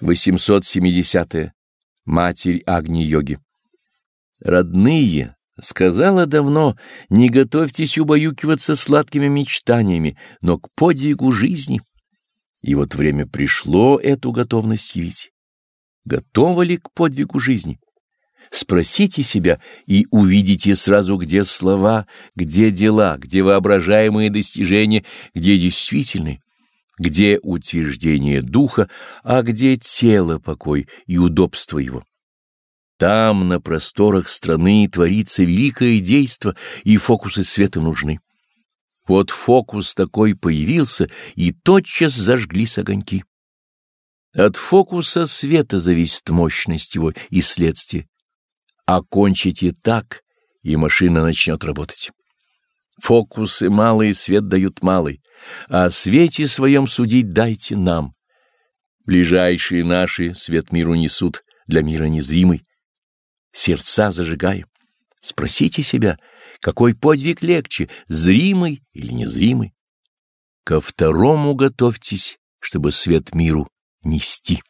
870. -е. Матерь Агни-йоги. Родные, сказала давно, не готовьтесь убаюкиваться сладкими мечтаниями, но к подвигу жизни. И вот время пришло эту готовность явить. Готовы ли к подвигу жизни? Спросите себя и увидите сразу, где слова, где дела, где воображаемые достижения, где действительные где утверждение духа, а где тело покой и удобство его. Там, на просторах страны, творится великое действо, и фокусы света нужны. Вот фокус такой появился, и тотчас зажглись огоньки. От фокуса света зависит мощность его и следствие. Окончите так, и машина начнет работать. Фокусы малые свет дают малый, а о свете своем судить дайте нам. Ближайшие наши свет миру несут, для мира незримый. Сердца зажигаем. Спросите себя, какой подвиг легче, зримый или незримый? Ко второму готовьтесь, чтобы свет миру нести.